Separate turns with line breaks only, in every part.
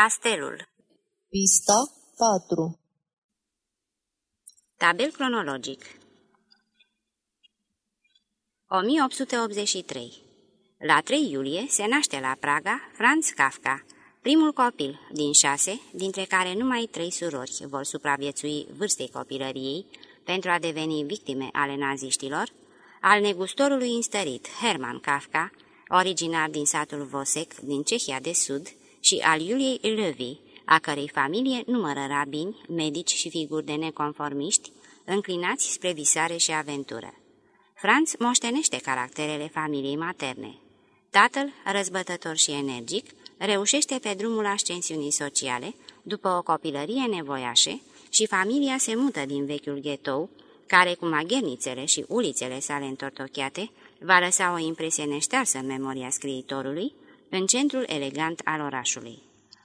Castelul.
Pista 4
Tabel cronologic. 1883 La 3 iulie se naște la Praga Franz Kafka, primul copil din șase, dintre care numai trei surori vor supraviețui vârstei copilăriei pentru a deveni victime ale naziștilor, al negustorului înstărit Hermann Kafka, originar din satul Vosek din Cehia de Sud, și al Iuliei Levy, a cărei familie numără rabini, medici și figuri de neconformiști, înclinați spre visare și aventură. Franz moștenește caracterele familiei materne. Tatăl, răzbătător și energic, reușește pe drumul ascensiunii sociale, după o copilărie nevoiașe, și familia se mută din vechiul ghetou, care cu maghernițele și ulițele sale întortocheate va lăsa o impresie neștearsă în memoria scriitorului, în centrul elegant al orașului.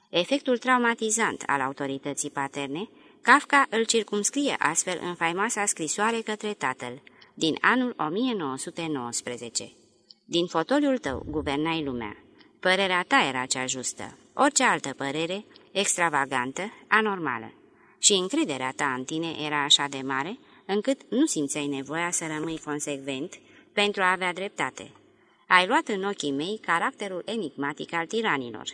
Efectul traumatizant al autorității paterne, Kafka îl circumscrie astfel în faimoasa scrisoare către tatăl, din anul 1919. Din fotoliul tău guvernai lumea. Părerea ta era cea justă, orice altă părere, extravagantă, anormală. Și încrederea ta în tine era așa de mare, încât nu simțeai nevoia să rămâi consecvent pentru a avea dreptate. Ai luat în ochii mei caracterul enigmatic al tiranilor.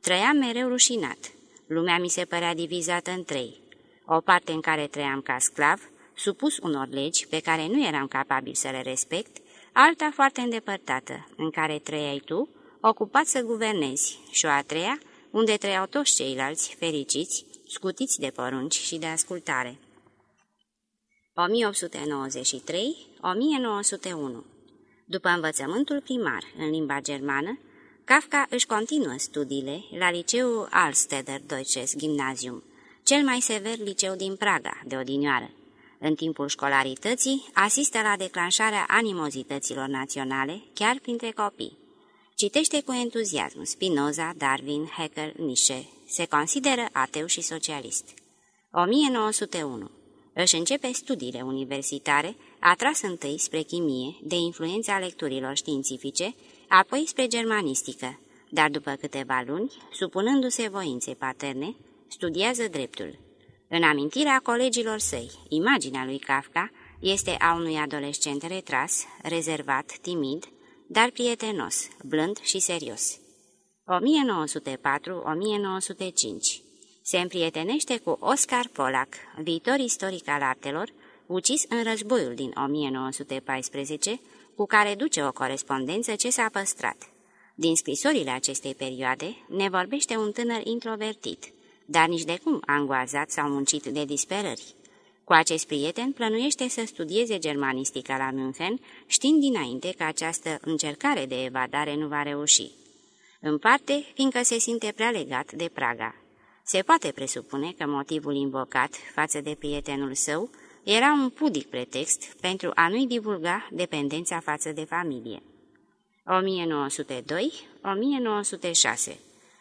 Trăiam mereu rușinat. Lumea mi se părea divizată în trei. O parte în care trăiam ca sclav, supus unor legi pe care nu eram capabil să le respect, alta foarte îndepărtată, în care trăiai tu, ocupat să guvernezi, și o a treia, unde trăiau toți ceilalți, fericiți, scutiți de porunci și de ascultare. 1893-1901 după învățământul primar în limba germană, Kafka își continuă studiile la liceul Alsteder Deutsches Gymnasium, cel mai sever liceu din Praga, de odinioară. În timpul școlarității, asistă la declanșarea animozităților naționale, chiar printre copii. Citește cu entuziasm Spinoza, Darwin, Haeckel, Nietzsche. Se consideră ateu și socialist. 1901 își începe studiile universitare, atras întâi spre chimie, de influența lecturilor științifice, apoi spre germanistică, dar după câteva luni, supunându-se voinței paterne, studiază dreptul. În amintirea colegilor săi, imaginea lui Kafka este a unui adolescent retras, rezervat, timid, dar prietenos, blând și serios. 1904-1905 se împrietenește cu Oscar Polak, viitor istoric al artelor, ucis în războiul din 1914, cu care duce o corespondență ce s-a păstrat. Din scrisorile acestei perioade ne vorbește un tânăr introvertit, dar nici de cum angoazat sau muncit de disperări. Cu acest prieten plănuiește să studieze germanistica la München, știind dinainte că această încercare de evadare nu va reuși. În parte, fiindcă se simte prea legat de Praga. Se poate presupune că motivul invocat față de prietenul său era un pudic pretext pentru a nu-i divulga dependența față de familie. 1902-1906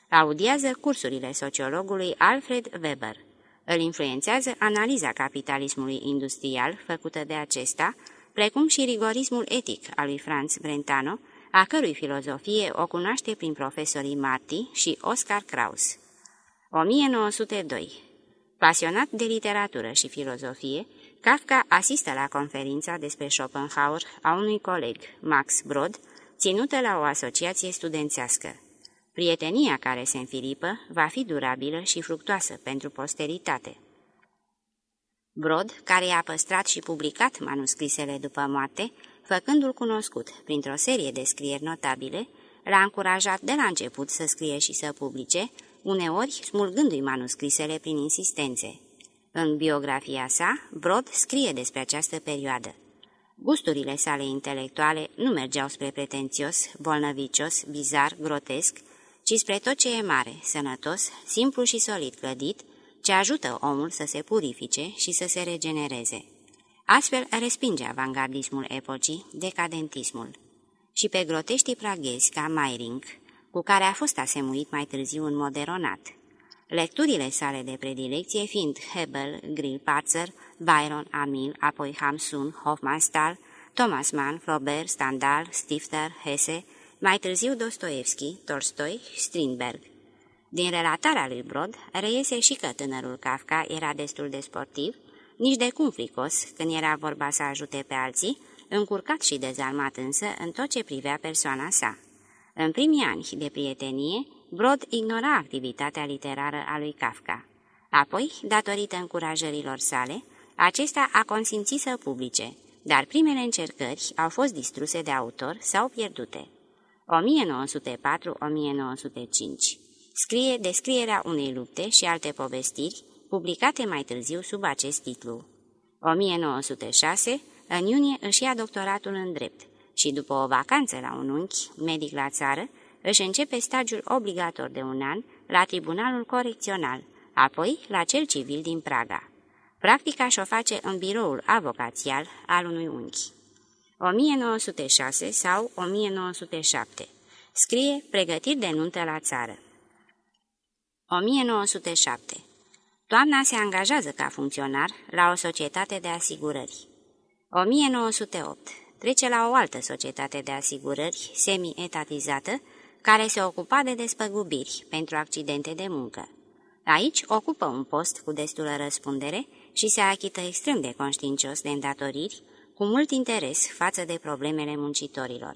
Audiază cursurile sociologului Alfred Weber. Îl influențează analiza capitalismului industrial făcută de acesta, precum și rigorismul etic al lui Franz Brentano, a cărui filozofie o cunoaște prin profesorii Marti și Oscar Kraus. 1902 Pasionat de literatură și filozofie, Kafka asistă la conferința despre Schopenhauer a unui coleg, Max Brod, ținută la o asociație studențească. Prietenia care se înfilipă va fi durabilă și fructoasă pentru posteritate. Brod, care a păstrat și publicat manuscrisele după moarte, făcându-l cunoscut printr-o serie de scrieri notabile, l-a încurajat de la început să scrie și să publice, uneori smulgându-i manuscrisele prin insistențe. În biografia sa, Brod scrie despre această perioadă. Gusturile sale intelectuale nu mergeau spre pretențios, bolnăvicios, bizar, grotesc, ci spre tot ce e mare, sănătos, simplu și solid clădit, ce ajută omul să se purifice și să se regenereze. Astfel respinge avangardismul epocii, decadentismul. Și pe groteștii praghezi ca Meiring, cu care a fost asemuit mai târziu în moderonat. Lecturile sale de predilecție fiind Hebel, Grillparzer, Byron, Amil, apoi Hamsun, Hofmannsthal, Thomas Mann, Flaubert, Stendhal, Stifter, Hesse, mai târziu Dostoevski, Tolstoi, Strindberg. Din relatarea lui Brod reiese și că tânărul Kafka era destul de sportiv, nici de cum fricos când era vorba să ajute pe alții, încurcat și dezarmat însă în tot ce privea persoana sa. În primii ani de prietenie, Brod ignora activitatea literară a lui Kafka. Apoi, datorită încurajărilor sale, acesta a consimțit să publice, dar primele încercări au fost distruse de autor sau pierdute. 1904-1905 Scrie descrierea unei lupte și alte povestiri, publicate mai târziu sub acest titlu. 1906, în iunie își ia doctoratul în drept și după o vacanță la un unchi, medic la țară, își începe stagiul obligator de un an la Tribunalul Corecțional, apoi la cel civil din Praga. Practica și-o face în biroul avocațial al unui unchi. 1906 sau 1907. Scrie pregătiri de nuntă la țară. 1907. Toamna se angajează ca funcționar la o societate de asigurări. 1908. Trece la o altă societate de asigurări semi-etatizată, care se ocupa de despăgubiri pentru accidente de muncă. Aici ocupă un post cu destulă răspundere și se achită extrem de conștiincios de îndatoriri, cu mult interes față de problemele muncitorilor.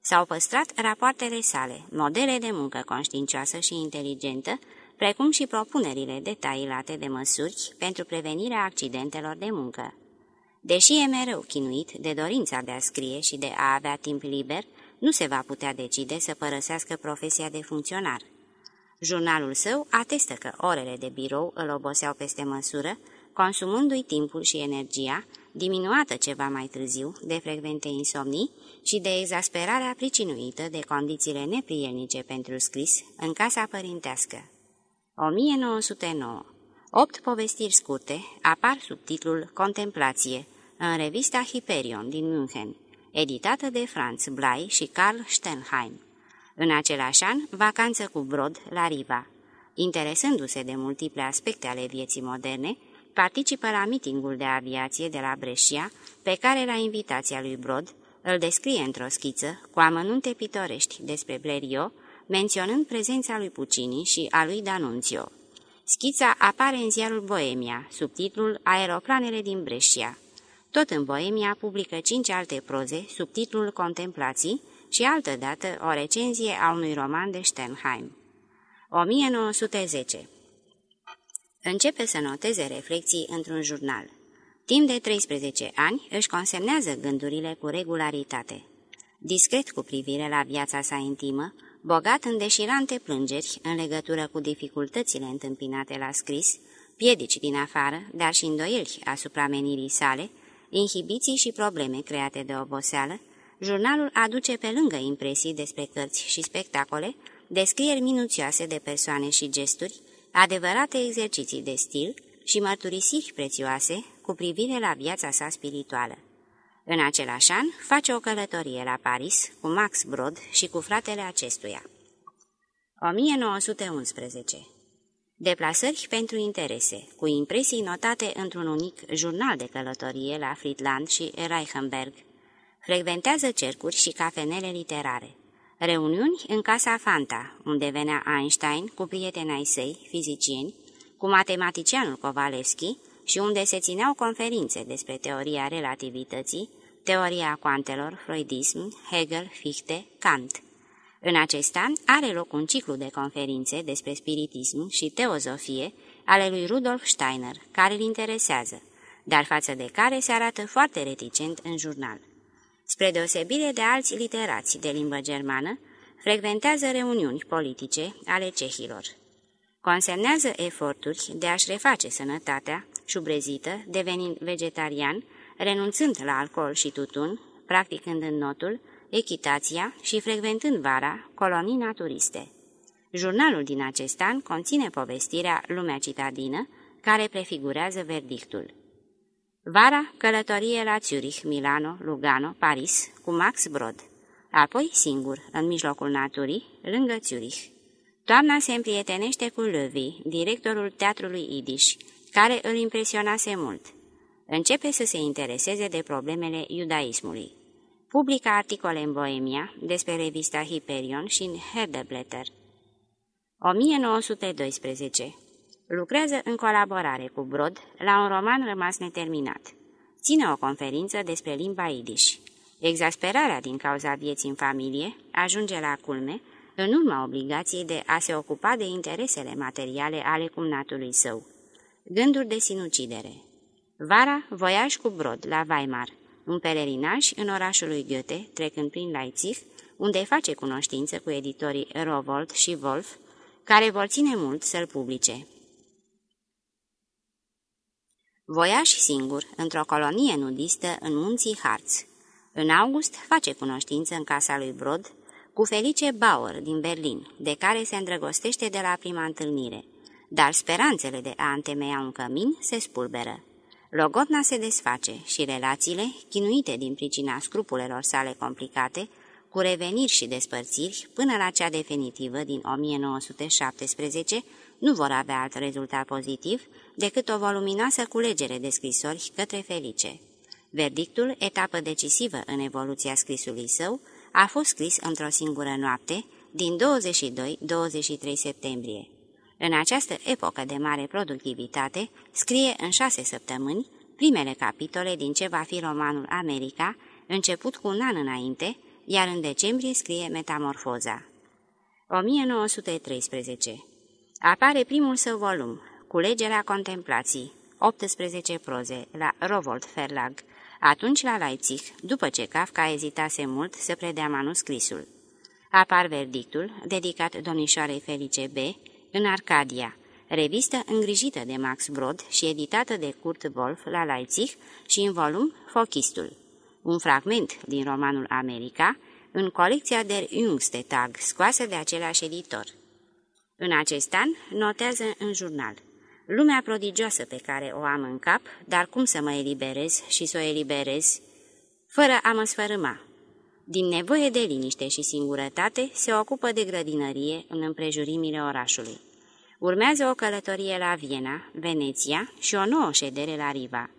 S-au păstrat rapoartele sale, modele de muncă conștiincioasă și inteligentă, precum și propunerile detailate de măsuri pentru prevenirea accidentelor de muncă. Deși e mereu chinuit de dorința de a scrie și de a avea timp liber, nu se va putea decide să părăsească profesia de funcționar. Jurnalul său atestă că orele de birou îl oboseau peste măsură, consumându-i timpul și energia, diminuată ceva mai târziu de frecvente insomnii și de exasperarea pricinuită de condițiile neprielnice pentru scris în casa părintească. 1909. Opt povestiri scurte apar sub titlul Contemplație în revista Hyperion din München, editată de Franz Blei și Karl Stenheim. În același an, vacanță cu Brod la Riva. Interesându-se de multiple aspecte ale vieții moderne, participă la mitingul de aviație de la Brescia, pe care, la invitația lui Brod, îl descrie într-o schiță cu amănunte pitorești despre Blériot, menționând prezența lui Puccini și a lui D'Annunzio. Schița apare în ziarul Boemia, sub titlul Aeroplanele din Brescia. Tot în Boemia publică cinci alte proze, sub titlul Contemplații și altădată o recenzie a unui roman de Sternheim. 1910 Începe să noteze reflexii într-un jurnal. Timp de 13 ani își consemnează gândurile cu regularitate. Discret cu privire la viața sa intimă, bogat în deșirante plângeri în legătură cu dificultățile întâmpinate la scris, piedici din afară, dar și îndoieli asupra menirii sale, inhibiții și probleme create de oboseală, jurnalul aduce pe lângă impresii despre cărți și spectacole, descrieri minuțioase de persoane și gesturi, adevărate exerciții de stil și mărturisiri prețioase cu privire la viața sa spirituală. În același an, face o călătorie la Paris cu Max Brod și cu fratele acestuia. 1911 Deplasări pentru interese, cu impresii notate într-un unic jurnal de călătorie la Friedland și Reichenberg. Frecventează cercuri și cafenele literare. Reuniuni în Casa Fanta, unde venea Einstein cu prietenii săi, fizicieni, cu matematicianul Kovalevski și unde se țineau conferințe despre teoria relativității, teoria cuantelor, freudism, Hegel, Fichte, Kant. În acest an are loc un ciclu de conferințe despre spiritism și teozofie ale lui Rudolf Steiner, care îl interesează, dar față de care se arată foarte reticent în jurnal. Spre deosebire de alți literați de limbă germană, frecventează reuniuni politice ale cehilor. Consemnează eforturi de a-și reface sănătatea, șubrezită, devenind vegetarian, renunțând la alcool și tutun, practicând în notul, echitația și frecventând vara colonii naturiste. Jurnalul din acest an conține povestirea Lumea citadină, care prefigurează verdictul. Vara, călătorie la Zurich, Milano, Lugano, Paris, cu Max Brod. Apoi singur, în mijlocul naturii, lângă Zurich. Toamna se împrietenește cu Levi, directorul teatrului Idiș, care îl impresionase mult. Începe să se intereseze de problemele iudaismului. Publică articole în Boemia despre revista Hyperion și în Herdeblätter. 1912. Lucrează în colaborare cu Brod la un roman rămas neterminat. Ține o conferință despre limba idiș. Exasperarea din cauza vieții în familie ajunge la culme în urma obligației de a se ocupa de interesele materiale ale cumnatului său. Gânduri de sinucidere Vara, voiaj cu Brod la Weimar, un pelerinaj în orașul lui Goethe, trecând prin Leipzig, unde face cunoștință cu editorii Rowold și Wolf, care vor ține mult să-l publice. Voiaș singur, într-o colonie nudistă în munții Harz. În august face cunoștință în casa lui Brod cu Felice Bauer din Berlin, de care se îndrăgostește de la prima întâlnire, dar speranțele de a întemeia un cămin se spulberă. Logodna se desface și relațiile, chinuite din pricina scrupulelor sale complicate, cu reveniri și despărțiri până la cea definitivă din 1917, nu vor avea alt rezultat pozitiv decât o voluminoasă culegere de scrisori către Felice. Verdictul, etapă decisivă în evoluția scrisului său, a fost scris într-o singură noapte, din 22-23 septembrie. În această epocă de mare productivitate, scrie în șase săptămâni primele capitole din ce va fi romanul America, început cu un an înainte, iar în decembrie scrie Metamorfoza. 1913. Apare primul său volum, Culegerea contemplații, 18 proze, la Rowold Verlag, atunci la Leipzig, după ce Kafka ezitase mult să predea manuscrisul. Apar verdictul, dedicat domnișoarei Felice B., în Arcadia, revistă îngrijită de Max Brod și editată de Kurt Wolf la Leipzig și în volum Fochistul un fragment din romanul America, în colecția Der Jüngste Tag, scoasă de același editor. În acest an notează în jurnal Lumea prodigioasă pe care o am în cap, dar cum să mă eliberez și să o eliberez, fără a mă sfărâma. Din nevoie de liniște și singurătate, se ocupă de grădinărie în împrejurimile orașului. Urmează o călătorie la Viena, Veneția și o nouă ședere la Riva.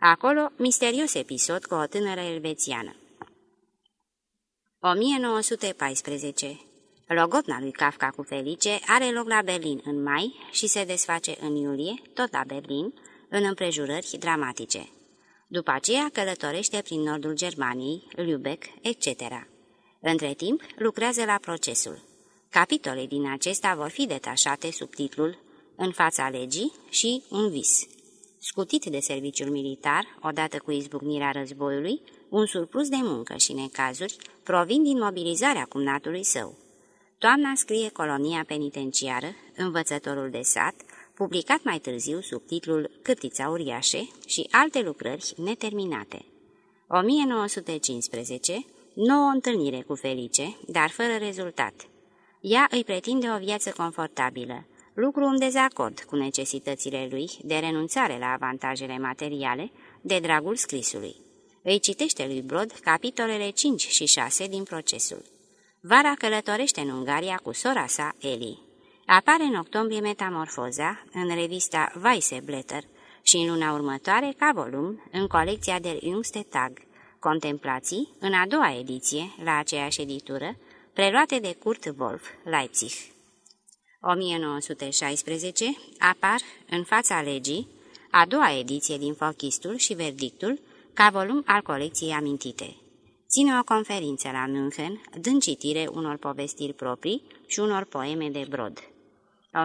Acolo, misterios episod cu o tânără elvețiană. 1914. Logotna lui Kafka cu Felice are loc la Berlin în mai și se desface în iulie, tot la Berlin, în împrejurări dramatice. După aceea călătorește prin nordul Germaniei, Lübeck, etc. Între timp, lucrează la procesul. Capitole din acesta vor fi detașate sub titlul În fața legii și Un vis. Scutit de serviciul militar, odată cu izbucnirea războiului, un surplus de muncă și necazuri provin din mobilizarea cumnatului său. Toamna scrie Colonia penitenciară, Învățătorul de sat, publicat mai târziu sub titlul Cârtița uriașe și alte lucrări neterminate. 1915, nouă întâlnire cu Felice, dar fără rezultat. Ea îi pretinde o viață confortabilă, lucru în dezacord cu necesitățile lui de renunțare la avantajele materiale de dragul scrisului. Îi citește lui Brod capitolele 5 și 6 din procesul. Vara călătorește în Ungaria cu sora sa, Eli. Apare în octombrie Metamorfoza, în revista Weisse Blätter și în luna următoare, ca volum, în colecția Der Jüngste Tag, Contemplații, în a doua ediție, la aceeași editură, preluate de Kurt Wolf, Leipzig. 1916 apar în fața legii a doua ediție din Fochistul și Verdictul ca volum al colecției amintite. Ține o conferință la München, dând citire unor povestiri proprii și unor poeme de Brod. 1916-1917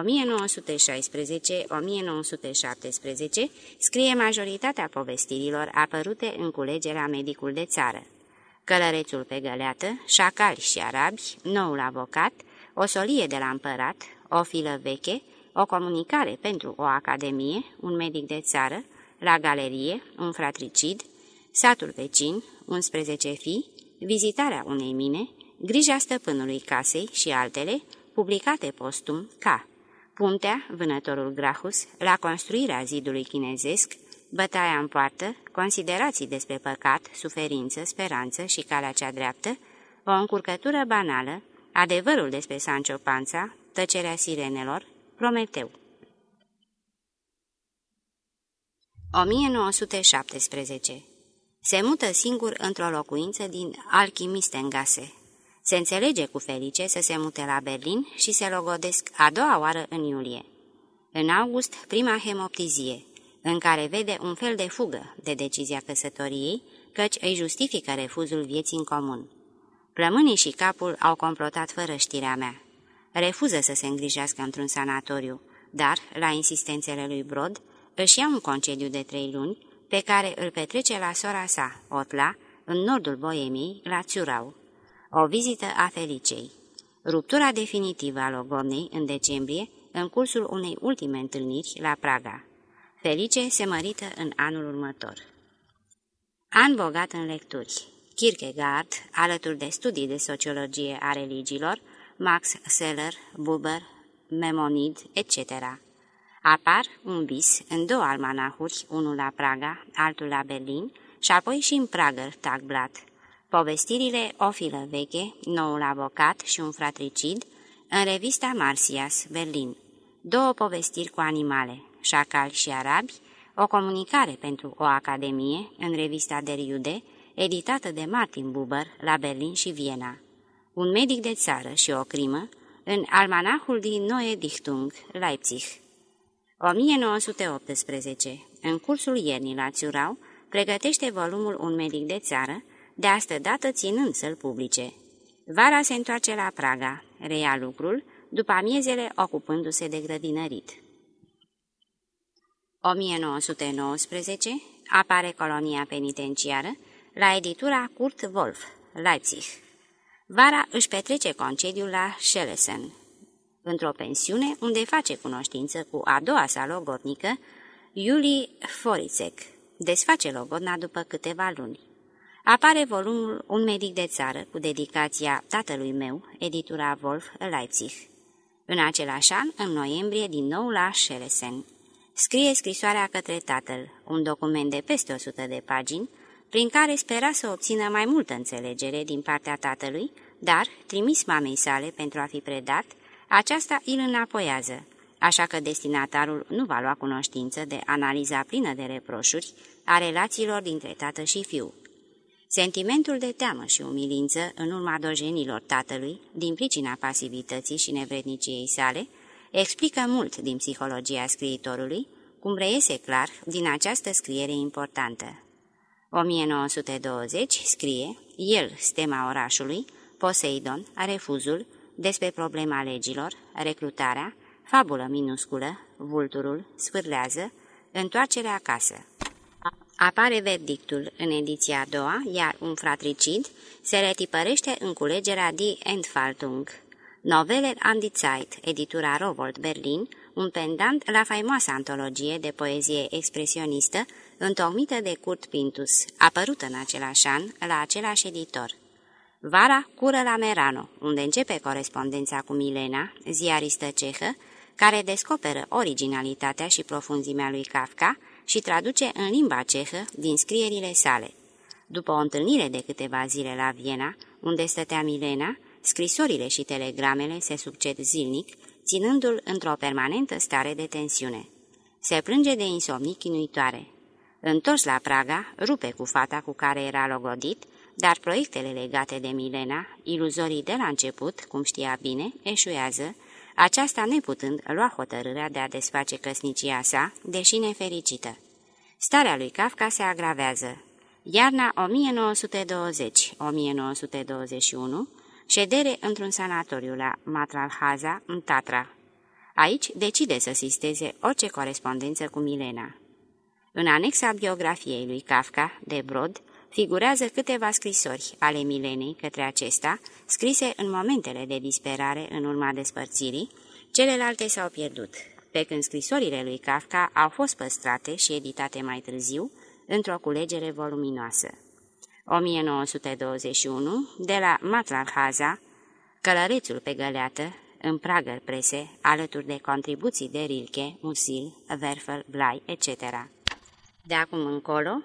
scrie majoritatea povestirilor apărute în culegerea Medicul de țară. Călărețul pe găleată, șacali și arabi, noul avocat, o solie de la împărat, o filă veche, o comunicare pentru o academie, un medic de țară, la galerie, un fratricid, satul vecin, 11 fii, vizitarea unei mine, grija stăpânului casei și altele, publicate postum ca Puntea, vânătorul Grahus, la construirea zidului chinezesc, bătaia în poartă, considerații despre păcat, suferință, speranță și calea cea dreaptă, o încurcătură banală, adevărul despre Sancho Panza, Tăcerea sirenelor, Prometeu. 1917. Se mută singur într-o locuință din Alchimistengase. Se înțelege cu Felice să se mute la Berlin și se logodesc a doua oară în iulie. În august, prima hemoptizie, în care vede un fel de fugă de decizia căsătoriei, căci îi justifică refuzul vieții în comun. Plămânii și capul au complotat fără știrea mea. Refuză să se îngrijească într-un sanatoriu, dar, la insistențele lui Brod, își ia un concediu de trei luni, pe care îl petrece la sora sa, Otla, în nordul Boemiei, la Țiurau. O vizită a Felicei. Ruptura definitivă a Logomnei în decembrie, în cursul unei ultime întâlniri la Praga. Felice se mărită în anul următor. An bogat în lecturi. Kierkegaard, alături de studii de sociologie a religiilor, Max Seller, Buber, Memonid, etc. Apar un bis în două almanahuri, unul la Praga, altul la Berlin, și apoi și în Prager Tagblatt. Povestirile O filă veche, Noul avocat și un fratricid, în revista Marsias, Berlin. Două povestiri cu animale, șacali și arabi, o comunicare pentru o academie, în revista Der Jude, editată de Martin Buber la Berlin și Viena. Un medic de țară și o crimă, în almanahul din Neue Dichtung, Leipzig. 1918. În cursul iernii la Țiurau, pregătește volumul Un medic de țară, de astă dată ținând să-l publice. Vara se întoarce la Praga, reia lucrul, după amiezele ocupându-se de grădinărit. 1919 apare colonia penitenciară la editura Kurt Wolf, Leipzig. Vara își petrece concediul la Schelesen, într-o pensiune unde face cunoștință cu a doua sa logodnică, Iuli Foricek. Desface logodna după câteva luni. Apare volumul Un medic de țară cu dedicația tatălui meu, editura Wolf, Leipzig. În același an, în noiembrie, din nou la Schelesen. Scrie scrisoarea către tatăl, un document de peste 100 de pagini, prin care spera să obțină mai multă înțelegere din partea tatălui, dar, trimis mamei sale pentru a fi predat, aceasta îl înapoiază, așa că destinatarul nu va lua cunoștință de analiza plină de reproșuri a relațiilor dintre tată și fiu. Sentimentul de teamă și umilință în urma dojenilor tatălui, din pricina pasivității și nevredniciei sale, explică mult din psihologia scriitorului, cum reiese clar din această scriere importantă. 1920 scrie, el, stema orașului, Poseidon, refuzul, despre problema legilor, recrutarea, fabulă minusculă, vulturul, sfârlează, întoarcerea acasă. Apare verdictul în ediția a doua, iar un fratricid se retipărește în culegerea Die Entfaltung. Novele an die Zeit, editura Rowold Berlin, un pendant la faimoasa antologie de poezie expresionistă, întocmită de Kurt Pintus, apărută în același an la același editor. Vara cură la Merano, unde începe corespondența cu Milena, ziaristă cehă, care descoperă originalitatea și profunzimea lui Kafka și traduce în limba cehă din scrierile sale. După o întâlnire de câteva zile la Viena, unde stătea Milena, scrisorile și telegramele se succed zilnic, ținându-l într-o permanentă stare de tensiune. Se plânge de insomnii chinuitoare. Întors la Praga, rupe cu fata cu care era logodit, dar proiectele legate de Milena, iluzorii de la început, cum știa bine, eșuează, aceasta neputând lua hotărârea de a desface căsnicia sa, deși nefericită. Starea lui Kafka se agravează. Iarna 1920-1921, ședere într-un sanatoriu la Matralhaza, în Tatra. Aici decide să sisteze orice corespondență cu Milena. În anexa biografiei lui Kafka, de Brod, figurează câteva scrisori ale Milenei către acesta, scrise în momentele de disperare în urma despărțirii, celelalte s-au pierdut, pe când scrisorile lui Kafka au fost păstrate și editate mai târziu, într-o culegere voluminoasă. 1921, de la Matlalhaza, Călărețul pe găleată, în Prager Prese, alături de contribuții de Rilke, Musil, Werfel, Blai, etc. De acum încolo,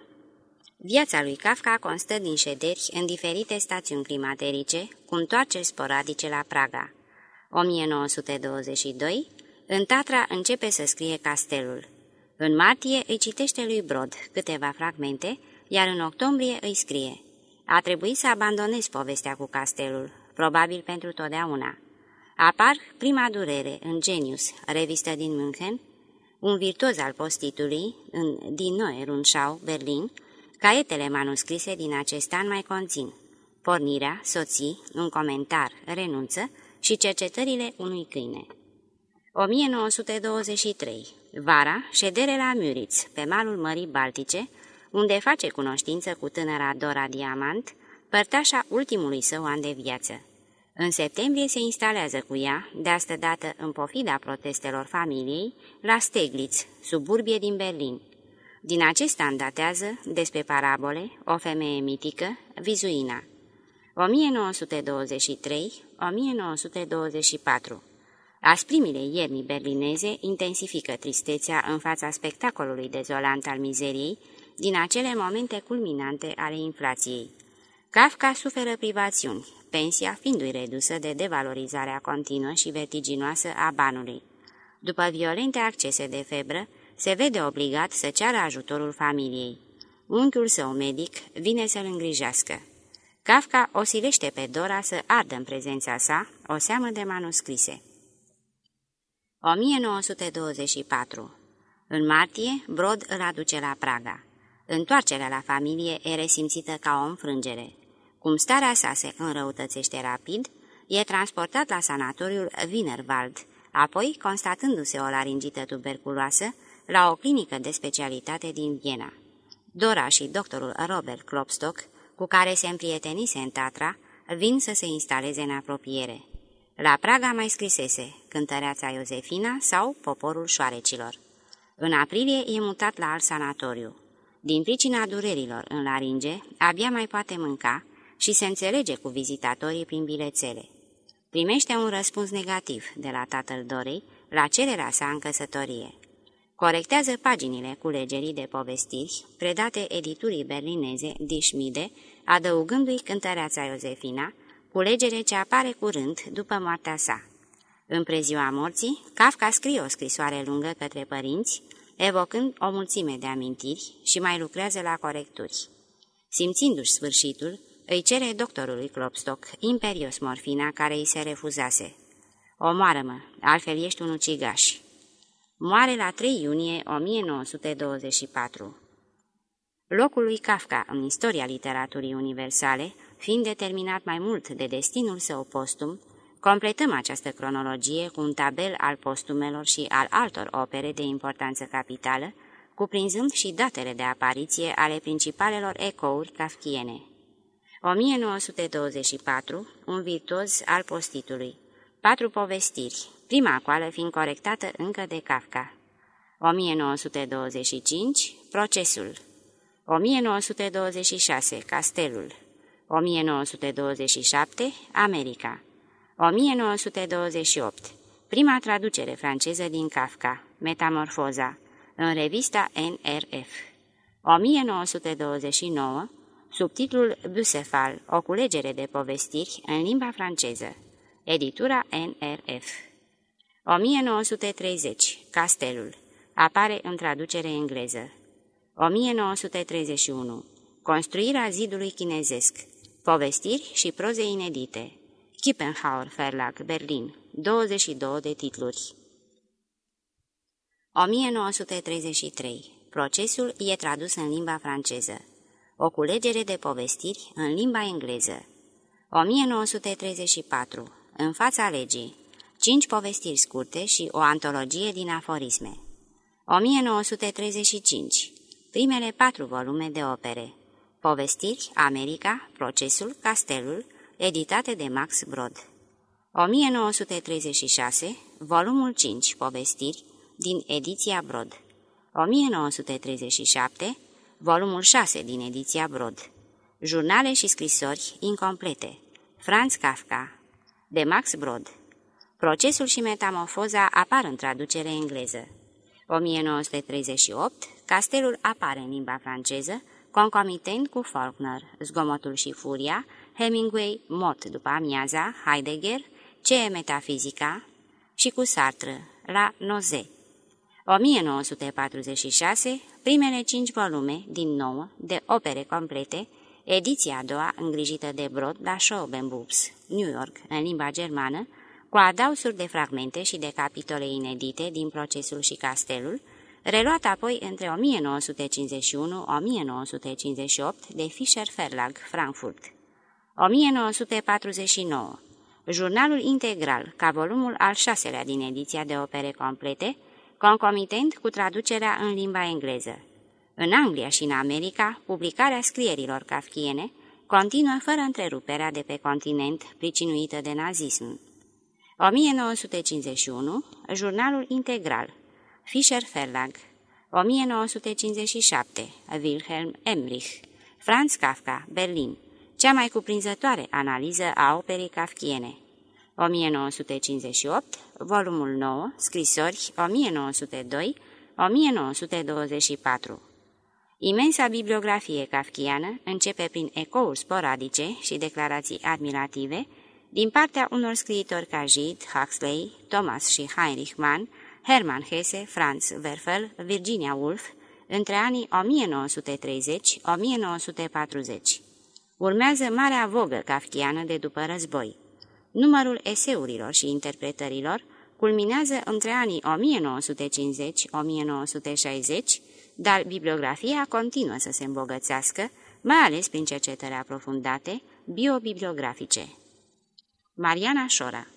viața lui Kafka constă din șederi în diferite stațiuni climaterice, cu întoarceri sporadice la Praga. 1922, în Tatra începe să scrie Castelul. În martie îi citește lui Brod câteva fragmente, iar în octombrie îi scrie A trebuit să abandonez povestea cu castelul, probabil pentru totdeauna. Apar Prima durere în Genius, revistă din München, un virtuoz al postitului, în Din Neue Rundschau, Berlin, caietele manuscrise din acest an mai conțin pornirea, soții, un comentar, renunță și cercetările unui câine. 1923. Vara, ședere la Müritz, pe malul Mării Baltice, unde face cunoștință cu tânăra Dora Diamant, părtașa ultimului său an de viață. În septembrie se instalează cu ea, de astă dată în pofida protestelor familiei, la Steglitz, suburbie din Berlin. Din acest an datează, despre parabole, o femeie mitică, Vizuina. 1923-1924 Asprimile iernii berlineze intensifică tristețea în fața spectacolului dezolant al mizeriei din acele momente culminante ale inflației. Kafka suferă privațiuni, pensia fiindu-i redusă de devalorizarea continuă și vertiginoasă a banului. După violente accese de febră, se vede obligat să ceară ajutorul familiei. Unchiul său medic vine să-l îngrijească. Kafka o silește pe Dora să ardă în prezența sa o seamă de manuscrise. 1924. În martie, Brod îl aduce la Praga. Întoarcerea la familie e resimțită ca o înfrângere. Cum starea sa se înrăutățește rapid, e transportat la sanatoriul Wienerwald, apoi, constatându-se o laringită tuberculoasă, la o clinică de specialitate din Viena. Dora și doctorul Robert Klopstock, cu care se împrietenise în Tatra, vin să se instaleze în apropiere. La Praga mai scrisese cântăreața Iosefina sau Poporul șoarecilor. În aprilie e mutat la alt sanatoriu. Din pricina durerilor în laringe, abia mai poate mânca și se înțelege cu vizitatorii prin bilețele. Primește un răspuns negativ de la tatăl Dorei la cererea sa în căsătorie. Corectează paginile culegerii de povestiri predate editurii berlineze Dișmide, adăugându-i cântăreața Iosefina, culegere ce apare curând după moartea sa. În preziua morții, Kafka scrie o scrisoare lungă către părinți, evocând o mulțime de amintiri și mai lucrează la corecturi. Simțindu-și sfârșitul, îi cere doctorului Klopstock imperios morfina care îi se refuzase. Omoară-mă, altfel ești un ucigaș. Moare la 3 iunie 1924. Locul lui Kafka în istoria literaturii universale, fiind determinat mai mult de destinul său postum, completăm această cronologie cu un tabel al postumelor și al altor opere de importanță capitală, cuprinzând și datele de apariție ale principalelor ecouri kafkiene. 1924, un virtuoz al postitului. Patru povestiri, prima coală fiind corectată încă de Kafka. 1925, Procesul. 1926, Castelul. 1927, America. 1928, prima traducere franceză din Kafka, Metamorfoza, în revista NRF. 1929, subtitlul Bucefal, o culegere de povestiri în limba franceză, editura NRF. 1930, Castelul, apare în traducere engleză. 1931, Construirea zidului chinezesc, povestiri și proze inedite, Kippenhauer Verlag, Berlin, 22 de titluri. 1933. Procesul e tradus în limba franceză. O culegere de povestiri în limba engleză. 1934. În fața legii. Cinci povestiri scurte și o antologie din aforisme. 1935. Primele patru volume de opere. Povestiri, America, Procesul, Castelul, editate de Max Brod. 1936. Volumul 5. Povestiri, din ediția Brod. 1937. Volumul 6 din ediția Brod. Jurnale și scrisori incomplete. Franz Kafka. De Max Brod. Procesul și metamorfoza apar în traducere engleză. 1938. Castelul apare în limba franceză, concomitent cu Faulkner, Zgomotul și Furia, Hemingway, Mort după amiaza, Heidegger, Ce e metafizica și cu Sartre, la Noze. 1946, primele cinci volume din nouă de opere complete, ediția a doua, îngrijită de Brod la Show Boobs, New York, în limba germană, cu adausuri de fragmente și de capitole inedite din Procesul și Castelul, reluat apoi între 1951-1958 de Fischer Verlag, Frankfurt. 1949. Jurnalul integral, ca volumul al șaselea din ediția de opere complete, concomitent cu traducerea în limba engleză. În Anglia și în America, publicarea scrierilor kafkiene continuă fără întreruperea de pe continent, pricinuită de nazism. 1951, Jurnalul Integral, Fischer Verlag, 1957, Wilhelm Emrich, Franz Kafka, Berlin, cea mai cuprinzătoare analiză a operei kafkiene. 1958, volumul 9, scrisori 1902-1924. Imensa bibliografie kafkiană începe prin ecouri sporadice și declarații admirative din partea unor scriitori ca Gide, Huxley, Thomas și Heinrich Mann, Hermann Hesse, Franz Werfel, Virginia Woolf, între anii 1930-1940. Urmează marea vogă kafkiană de după război. Numărul eseurilor și interpretărilor culminează între anii 1950-1960, dar bibliografia continuă să se îmbogățească, mai ales prin cercetări aprofundate biobibliografice. Mariana Sora.